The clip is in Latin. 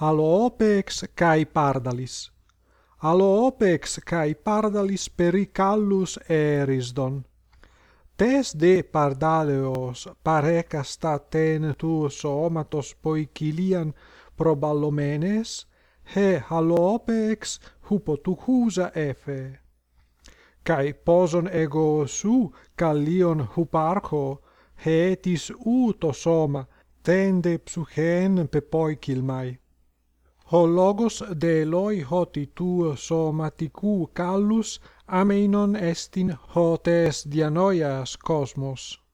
Alopex kai pardalis. Alopex kai pardalis pericallus erisdon. Tes de pardaleos parecasta ten tu somatos poicilian proballomenes, he alopex hupotucusa efe. Kai poson ego su callion huparcho, hetis uto soma, tende psuchen pepoichilmai ho logos de eloi hoti tu somaticou callus ameinon estin hotes dianoias cosmos.